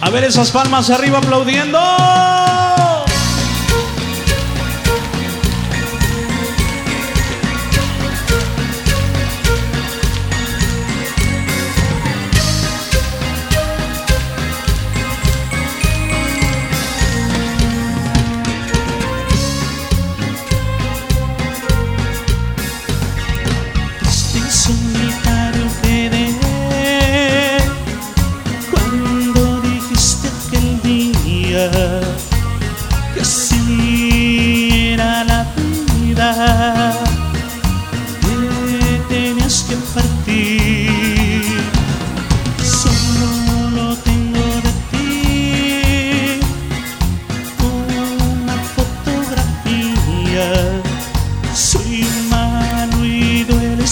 A ver esas palmas arriba aplaudiendo. Fotografía. Soy malo y duele.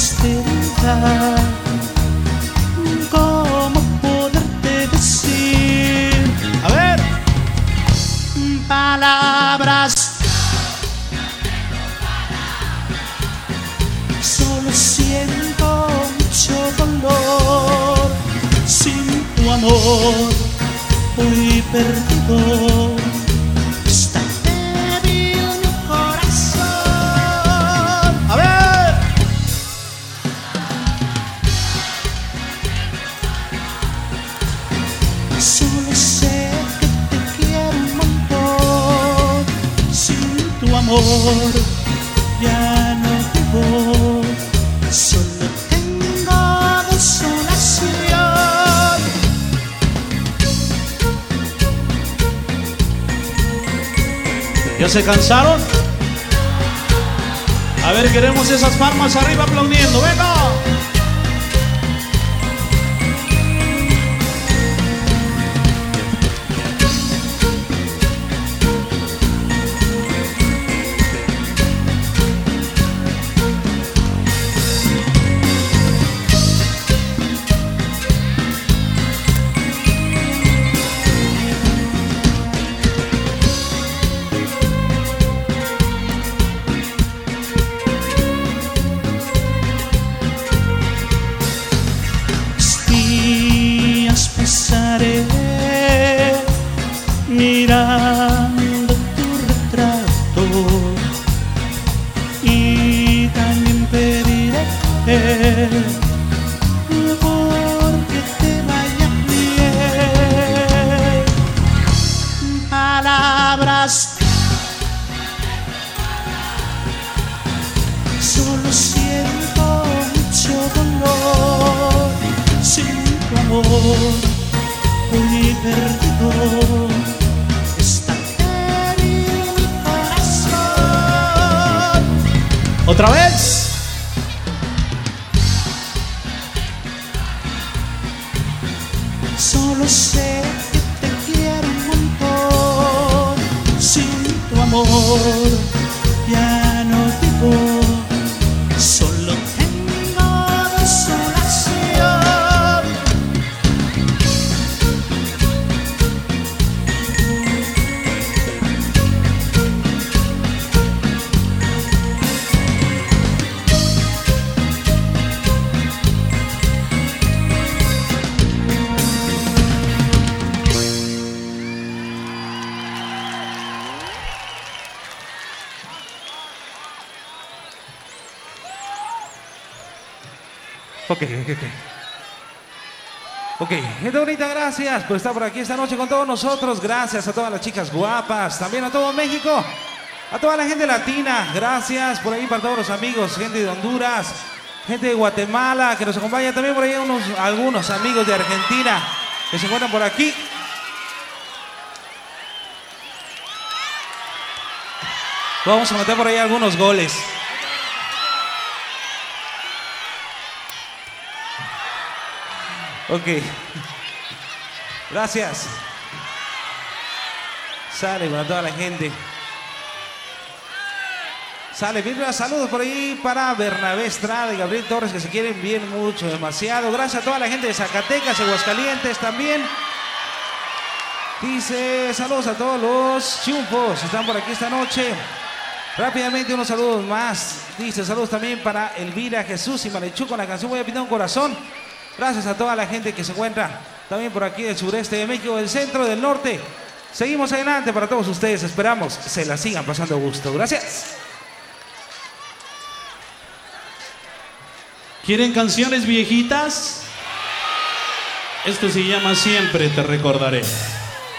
¿Cómo poderte decir? A ver. Palabras. Solo siento mucho dolor. Sin tu amor, hoy perdido. Ya no vivo. Solo tengo desolación. ¿Ya se cansaron? A ver, queremos esas palmas arriba aplaudiendo. ¡Venga! Mirando tu retrato y también pediré porque te vaya bien palabras Solo siento mucho dolor sin tu amor, hoy perdido. ¿Otra vez? Solo sé que te quiero un montón. Sin tu amor Ok, ok, ok. Gente bonita, gracias por estar por aquí esta noche con todos nosotros. Gracias a todas las chicas guapas, también a todo México, a toda la gente latina. Gracias por ahí para todos los amigos, gente de Honduras, gente de Guatemala que nos acompaña. También por ahí unos, algunos amigos de Argentina que se encuentran por aquí. Vamos a meter por ahí algunos goles. Ok. Gracias. Sale para toda la gente. Sale, bien, saludos por ahí para Bernabé Estrada y Gabriel Torres que se quieren bien mucho, demasiado. Gracias a toda la gente de Zacatecas, Aguascalientes también. Dice, saludos a todos los chufos que están por aquí esta noche. Rápidamente unos saludos más. Dice, saludos también para Elvira Jesús y Malechú con la canción Voy a pintar un corazón. Gracias a toda la gente que se encuentra también por aquí del sureste de México, del centro, del norte. Seguimos adelante para todos ustedes. Esperamos se la sigan pasando gusto. Gracias. ¿Quieren canciones viejitas? Esto se llama Siempre te recordaré.